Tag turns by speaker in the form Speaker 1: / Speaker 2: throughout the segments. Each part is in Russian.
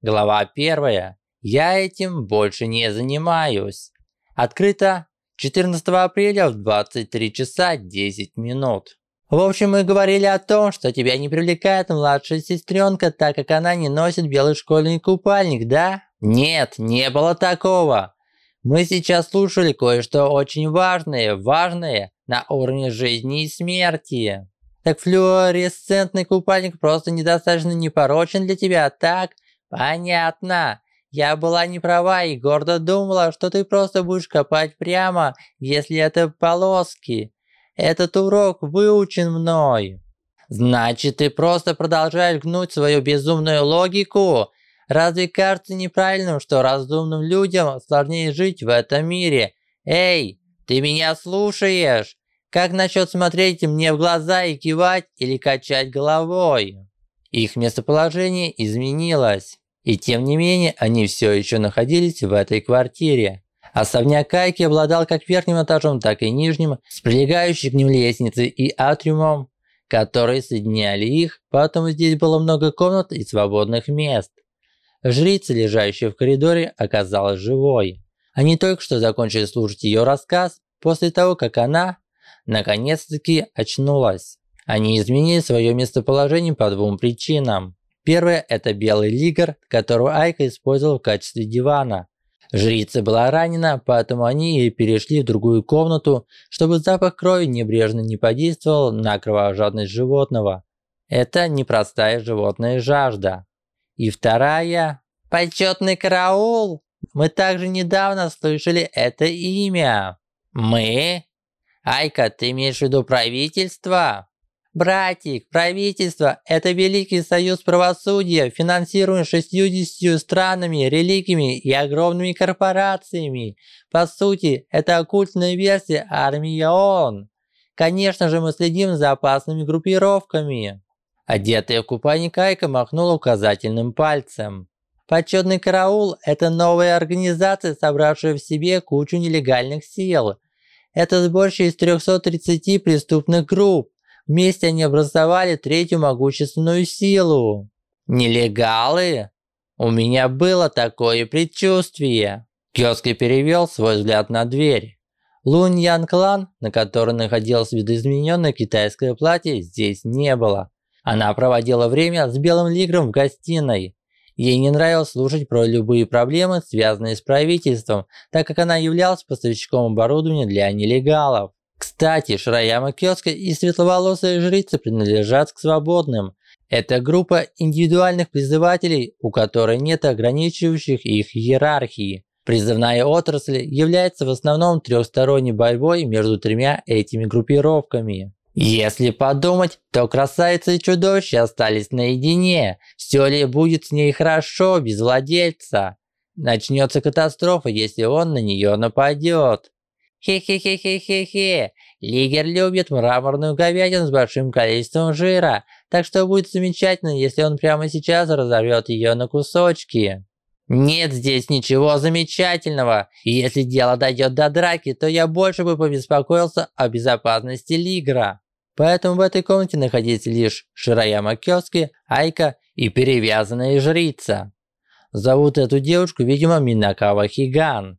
Speaker 1: Глава первая. Я этим больше не занимаюсь. Открыто 14 апреля в 23 часа 10 минут. В общем, мы говорили о том, что тебя не привлекает младшая сестренка, так как она не носит белый школьный купальник, да? Нет, не было такого. Мы сейчас слушали кое-что очень важное, важное на уровне жизни и смерти. Так флуоресцентный купальник просто недостаточно непорочен для тебя, так? Понятно. Я была не права и гордо думала, что ты просто будешь копать прямо, если это полоски. Этот урок выучен мной. Значит, ты просто продолжаешь гнуть свою безумную логику? Разве кажется неправильным, что разумным людям сложнее жить в этом мире? Эй, ты меня слушаешь? Как насчет смотреть мне в глаза и кивать или качать головой? Их местоположение изменилось. И тем не менее, они все еще находились в этой квартире. Особняк Кайки обладал как верхним этажом, так и нижним, с прилегающей к ним лестницей и атриумом, которые соединяли их, поэтому здесь было много комнат и свободных мест. Жрица, лежащая в коридоре, оказалась живой. Они только что закончили слушать ее рассказ после того, как она, наконец-таки, очнулась. Они изменили свое местоположение по двум причинам. Первое – это белый лигер, которого Айка использовал в качестве дивана. Жрица была ранена, поэтому они и перешли в другую комнату, чтобы запах крови небрежно не подействовал на кровожадность животного. Это непростая животная жажда. И вторая – почетный караул. Мы также недавно слышали это имя. Мы? Айка, ты имеешь в виду правительство? Братик, правительство – это Великий Союз Правосудия, финансируемый 60 странами, религиями и огромными корпорациями. По сути, это оккультная версия армии ООН. Конечно же, мы следим за опасными группировками. Одетая в купальник Айка махнула указательным пальцем. Почетный караул – это новая организация, собравшая в себе кучу нелегальных сил. Это сборище из 330 преступных групп. Вместе они образовали третью могущественную силу. Нелегалы? У меня было такое предчувствие. Кёски перевел свой взгляд на дверь. Лунь Ян Клан, на которой находилось видоизмененное китайское платье, здесь не было. Она проводила время с белым лигром в гостиной. Ей не нравилось слушать про любые проблемы, связанные с правительством, так как она являлась поставщиком оборудования для нелегалов. Кстати, Шраяма Кёска и светловолосая жрица принадлежат к свободным. Это группа индивидуальных призывателей, у которой нет ограничивающих их иерархии. Призывная отрасль является в основном трехсторонней борьбой между тремя этими группировками. Если подумать, то красавица и чудовище остались наедине. Все ли будет с ней хорошо без владельца? Начнется катастрофа, если он на нее нападет. Хе-хе-хе-хе-хе-хе. Лигер любит мраморную говядину с большим количеством жира, так что будет замечательно, если он прямо сейчас разорвет ее на кусочки. Нет здесь ничего замечательного, если дело дойдет до драки, то я больше бы побеспокоился о безопасности Лигра. Поэтому в этой комнате находились лишь Шираяма Кёски, Айка и перевязанная жрица. Зовут эту девушку, видимо, Минакава Хиган.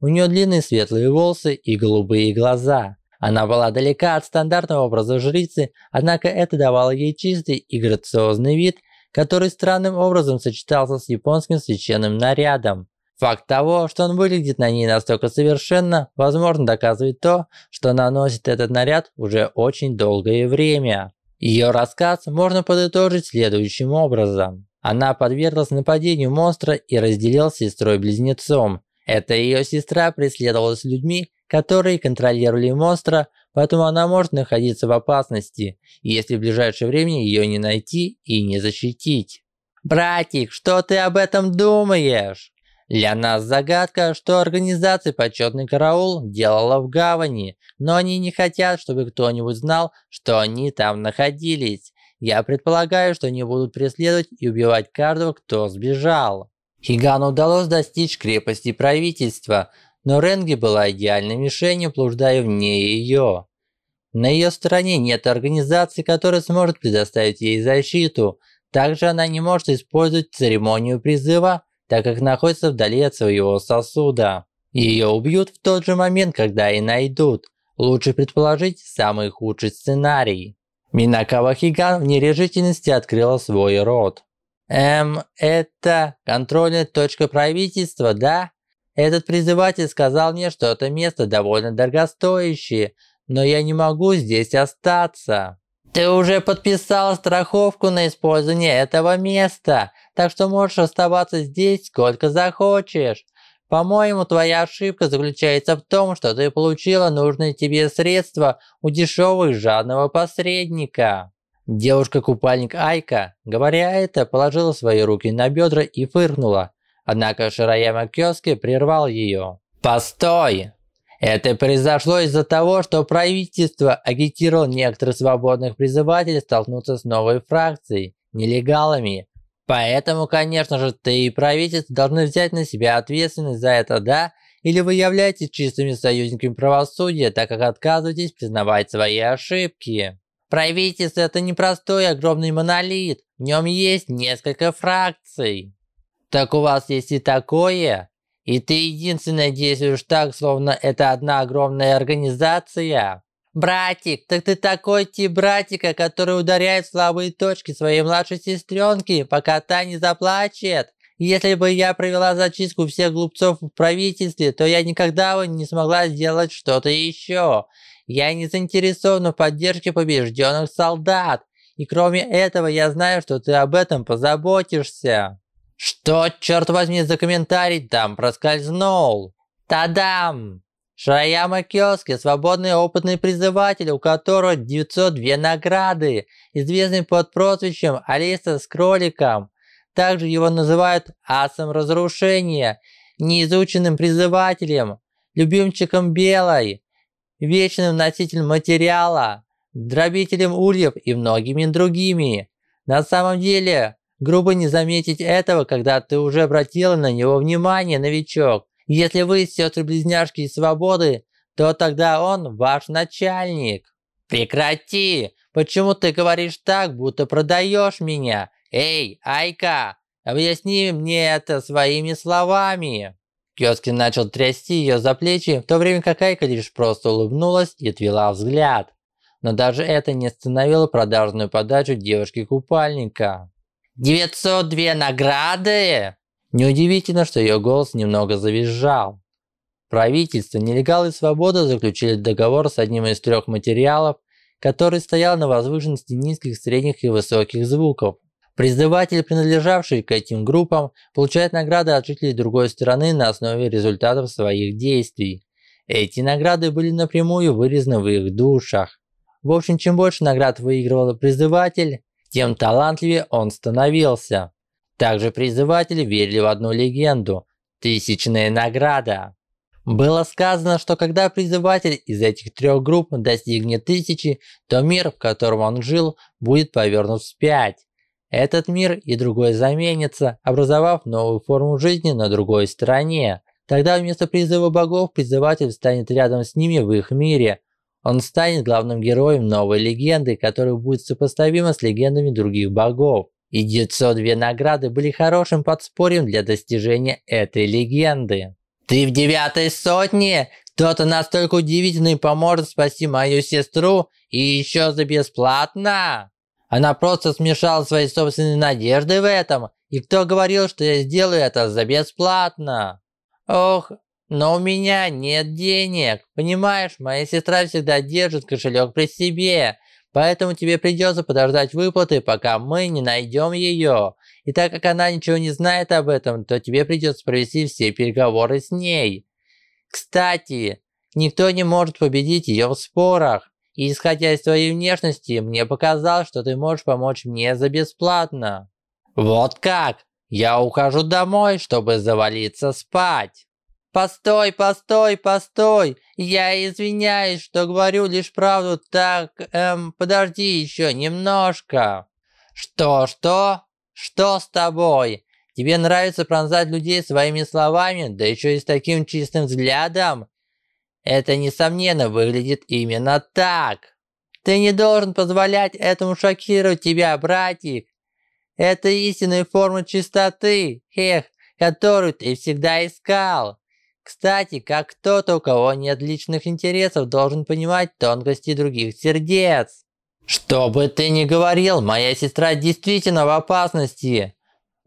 Speaker 1: У нее длинные светлые волосы и голубые глаза. Она была далека от стандартного образа жрицы, однако это давало ей чистый и грациозный вид, который странным образом сочетался с японским священным нарядом. Факт того, что он выглядит на ней настолько совершенно, возможно доказывает то, что она носит этот наряд уже очень долгое время. Ее рассказ можно подытожить следующим образом. Она подверглась нападению монстра и разделилась с сестрой-близнецом. Эта ее сестра преследовалась людьми, которые контролировали монстра, поэтому она может находиться в опасности, если в ближайшее время ее не найти и не защитить. «Братик, что ты об этом думаешь?» Для нас загадка, что организация «Почетный караул» делала в гавани, но они не хотят, чтобы кто-нибудь знал, что они там находились. Я предполагаю, что они будут преследовать и убивать каждого, кто сбежал. Хигану удалось достичь крепости правительства, но Ренги была идеальной мишенью, блуждая вне ее. На ее стороне нет организации, которая сможет предоставить ей защиту, Также она не может использовать церемонию призыва, так как находится вдали от своего сосуда. Ее убьют в тот же момент, когда и найдут. Лучше предположить самый худший сценарий. Минакава Хиган в нерешительности открыла свой рот. Эм, это контрольная точка правительства, да? Этот призыватель сказал мне, что это место довольно дорогостоящее, но я не могу здесь остаться. Ты уже подписал страховку на использование этого места, так что можешь оставаться здесь сколько захочешь. По-моему, твоя ошибка заключается в том, что ты получила нужные тебе средства у и жадного посредника. Девушка-купальник Айка, говоря это, положила свои руки на бедра и фыркнула. Однако Шираяма Кёски прервал ее. «Постой! Это произошло из-за того, что правительство агитировало некоторых свободных призывателей столкнуться с новой фракцией – нелегалами. Поэтому, конечно же, ты и правительство должны взять на себя ответственность за это, да? Или вы являетесь чистыми союзниками правосудия, так как отказываетесь признавать свои ошибки? Правительство – это не простой огромный монолит. В нем есть несколько фракций. Так у вас есть и такое? И ты единственное действуешь так, словно это одна огромная организация? Братик, так ты такой тип братика, который ударяет слабые точки своей младшей сестренки, пока та не заплачет. Если бы я провела зачистку всех глупцов в правительстве, то я никогда бы не смогла сделать что-то еще. Я не заинтересована в поддержке побежденных солдат. И кроме этого, я знаю, что ты об этом позаботишься. Что, черт возьми, за комментарий там проскользнул? Тадам! Шаяма Кёски – свободный опытный призыватель, у которого 902 награды, известный под прозвищем Алиса с кроликом. Также его называют асом разрушения, неизученным призывателем, любимчиком белой, вечным носителем материала, дробителем ульев и многими другими. На самом деле, грубо не заметить этого, когда ты уже обратила на него внимание, новичок. Если вы сестры-близняшки из свободы, то тогда он ваш начальник. Прекрати! Почему ты говоришь так, будто продаешь меня? Эй, Айка, объясни мне это своими словами. Кёски начал трясти ее за плечи, в то время как Айка лишь просто улыбнулась и отвела взгляд. Но даже это не остановило продажную подачу девушки-купальника. «902 награды!» Неудивительно, что ее голос немного завизжал. Правительство, нелегалы и свобода заключили договор с одним из трех материалов, который стоял на возвышенности низких, средних и высоких звуков. Призыватели, принадлежавшие к этим группам, получают награды от жителей другой страны на основе результатов своих действий. Эти награды были напрямую вырезаны в их душах. В общем, чем больше наград выигрывал призыватель, тем талантливее он становился. Также призыватели верили в одну легенду – тысячная награда. Было сказано, что когда призыватель из этих трех групп достигнет тысячи, то мир, в котором он жил, будет повернут вспять. Этот мир и другой заменится, образовав новую форму жизни на другой стороне. Тогда вместо призыва богов призыватель станет рядом с ними в их мире. Он станет главным героем новой легенды, которая будет сопоставима с легендами других богов. И 902 награды были хорошим подспорьем для достижения этой легенды. «Ты в девятой сотне? Кто-то настолько удивительный поможет спасти мою сестру и еще за бесплатно?» Она просто смешала свои собственные надежды в этом. И кто говорил, что я сделаю это за бесплатно? Ох, но у меня нет денег. Понимаешь, моя сестра всегда держит кошелек при себе. Поэтому тебе придется подождать выплаты, пока мы не найдем ее. И так как она ничего не знает об этом, то тебе придется провести все переговоры с ней. Кстати, никто не может победить ее в спорах. И исходя из твоей внешности, мне показалось, что ты можешь помочь мне за бесплатно. Вот как? Я ухожу домой, чтобы завалиться спать. Постой, постой, постой. Я извиняюсь, что говорю лишь правду. Так, эм, подожди еще немножко. Что, что? Что с тобой? Тебе нравится пронзать людей своими словами, да еще и с таким чистым взглядом? Это, несомненно, выглядит именно так. Ты не должен позволять этому шокировать тебя, братик. Это истинная форма чистоты, эх, которую ты всегда искал. Кстати, как кто-то, у кого нет личных интересов, должен понимать тонкости других сердец. Что бы ты ни говорил, моя сестра действительно в опасности.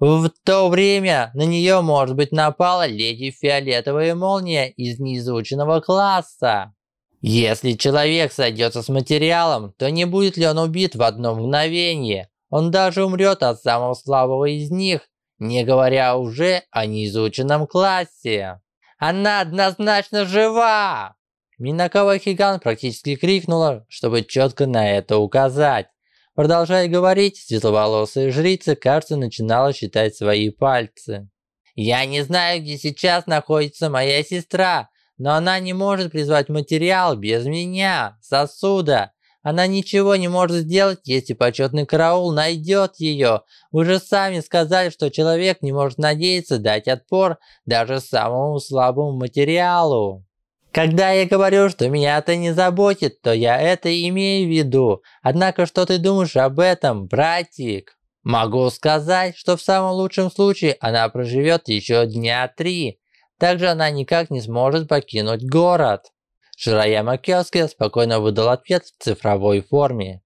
Speaker 1: В то время на нее, может быть, напала леди Фиолетовая Молния из неизученного класса. Если человек сойдется с материалом, то не будет ли он убит в одно мгновение? Он даже умрет от самого слабого из них, не говоря уже о неизученном классе. Она однозначно жива! Минакава Хиган практически крикнула, чтобы четко на это указать. Продолжая говорить, светловолосая жрица, кажется, начинала считать свои пальцы. «Я не знаю, где сейчас находится моя сестра, но она не может призвать материал без меня, сосуда. Она ничего не может сделать, если почетный караул найдет ее. Вы же сами сказали, что человек не может надеяться дать отпор даже самому слабому материалу. Когда я говорю, что меня это не заботит, то я это имею в виду. Однако, что ты думаешь об этом, братик? Могу сказать, что в самом лучшем случае она проживет еще дня три. Также она никак не сможет покинуть город. Шираяма Кёски спокойно выдал ответ в цифровой форме.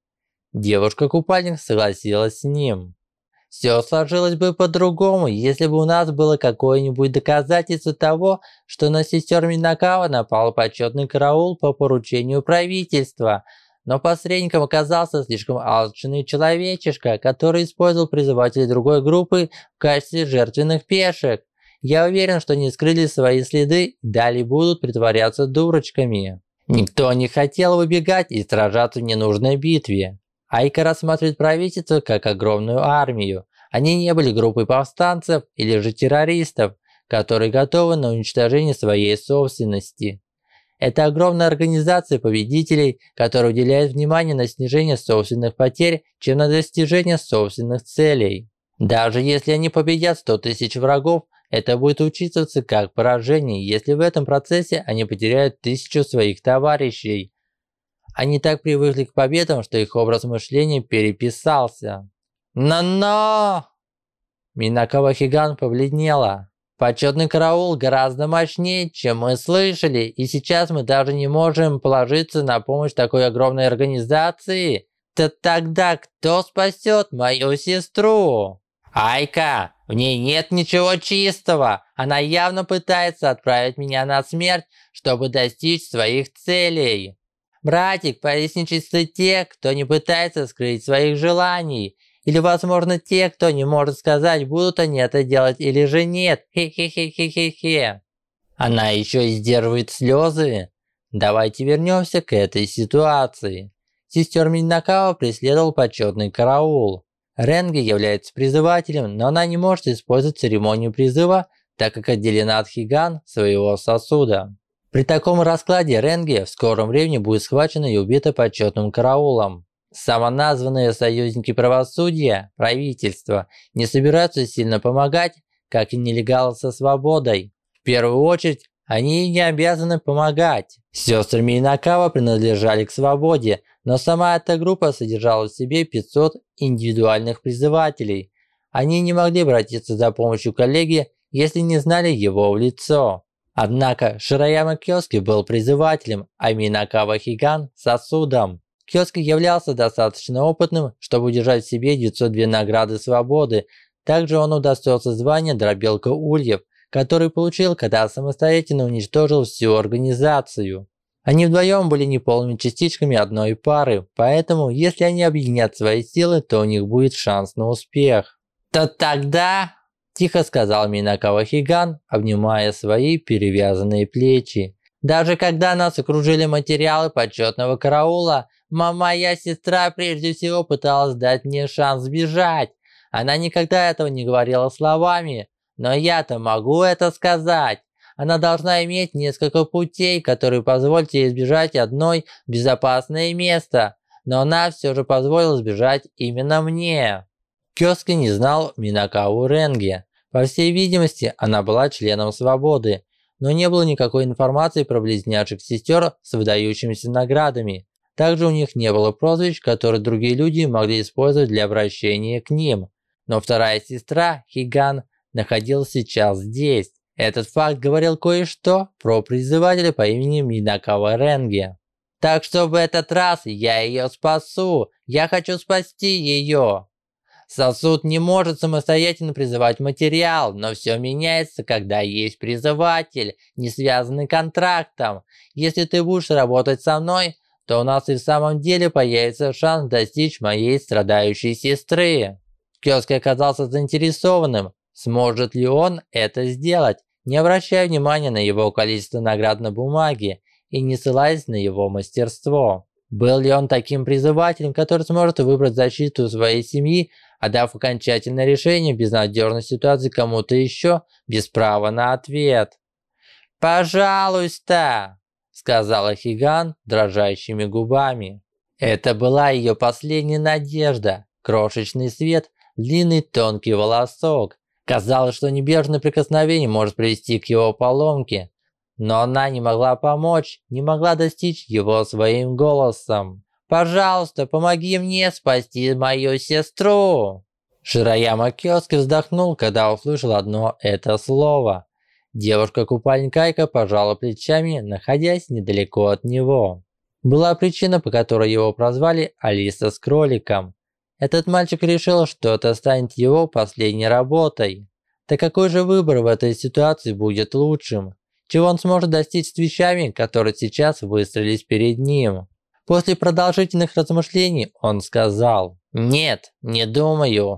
Speaker 1: Девушка-купальник согласилась с ним. Все сложилось бы по-другому, если бы у нас было какое-нибудь доказательство того, что на сестер Минакава напал почетный караул по поручению правительства. Но посредником оказался слишком алчный человечишка, который использовал призывателей другой группы в качестве жертвенных пешек. Я уверен, что они скрыли свои следы и далее будут притворяться дурочками. Никто не хотел выбегать и сражаться в ненужной битве. Айка рассматривает правительство как огромную армию. Они не были группой повстанцев или же террористов, которые готовы на уничтожение своей собственности. Это огромная организация победителей, которая уделяет внимание на снижение собственных потерь, чем на достижение собственных целей. Даже если они победят 100 тысяч врагов, это будет учитываться как поражение, если в этом процессе они потеряют тысячу своих товарищей. Они так привыкли к победам, что их образ мышления переписался. «Но-но!» Минакава Хиган побледнела. Почетный караул гораздо мощнее, чем мы слышали, и сейчас мы даже не можем положиться на помощь такой огромной организации. То тогда кто спасет мою сестру? Айка, в ней нет ничего чистого. Она явно пытается отправить меня на смерть, чтобы достичь своих целей. Братик, поясничество те, кто не пытается скрыть своих желаний. Или, возможно, те, кто не может сказать, будут они это делать или же нет. Хе-хе-хе-хе-хе-хе. Она еще и сдерживает слезы. Давайте вернемся к этой ситуации. Сестер Минакава преследовал почетный караул. Ренге является призывателем, но она не может использовать церемонию призыва, так как отделена от Хиган своего сосуда. При таком раскладе Ренге в скором времени будет схвачена и убита почетным караулом. Самоназванные союзники правосудия, правительство, не собираются сильно помогать, как и нелегалы со свободой. В первую очередь, они не обязаны помогать. Сестры Минакава принадлежали к свободе, но сама эта группа содержала в себе 500 индивидуальных призывателей. Они не могли обратиться за помощью коллеги, если не знали его в лицо. Однако Шираяма Кёски был призывателем, а Минакава Хиган – сосудом. Кёски являлся достаточно опытным, чтобы удержать в себе 902 награды свободы. Также он удостоился звания Дробелка Ульев, который получил, когда самостоятельно уничтожил всю организацию. Они вдвоем были неполными частичками одной пары, поэтому если они объединят свои силы, то у них будет шанс на успех. То тогда Тихо сказал Минакава Хиган, обнимая свои перевязанные плечи. Даже когда нас окружили материалы почетного караула, моя сестра прежде всего пыталась дать мне шанс сбежать. Она никогда этого не говорила словами, но я-то могу это сказать. Она должна иметь несколько путей, которые позволят ей избежать одной в безопасное место. Но она все же позволила сбежать именно мне. Кёски не знал Минакаву Ренге, по всей видимости, она была членом Свободы, но не было никакой информации про близняшек сестер с выдающимися наградами. Также у них не было прозвищ, которые другие люди могли использовать для обращения к ним. но вторая сестра, Хиган, находилась сейчас здесь. Этот факт говорил кое-что про призывателя по имени Минакава Ренге. Так что в этот раз я ее спасу. Я хочу спасти ее. Сосуд не может самостоятельно призывать материал, но все меняется, когда есть призыватель, не связанный контрактом. Если ты будешь работать со мной, то у нас и в самом деле появится шанс достичь моей страдающей сестры. Кёски оказался заинтересованным, сможет ли он это сделать, не обращая внимания на его количество наград на бумаге и не ссылаясь на его мастерство. Был ли он таким призывателем, который сможет выбрать защиту своей семьи, отдав окончательное решение безнадежной ситуации кому-то еще, без права на ответ? «Пожалуйста!» – сказала Хиган дрожащими губами. Это была ее последняя надежда. Крошечный свет, длинный тонкий волосок. Казалось, что небежное прикосновение может привести к его поломке. Но она не могла помочь, не могла достичь его своим голосом. «Пожалуйста, помоги мне спасти мою сестру!» Шираяма Кёски вздохнул, когда услышал одно это слово. Девушка-купальник Айка пожала плечами, находясь недалеко от него. Была причина, по которой его прозвали Алиса с кроликом. Этот мальчик решил, что это станет его последней работой. Так какой же выбор в этой ситуации будет лучшим? чего он сможет достичь с вещами, которые сейчас выстроились перед ним. После продолжительных размышлений он сказал «Нет, не думаю».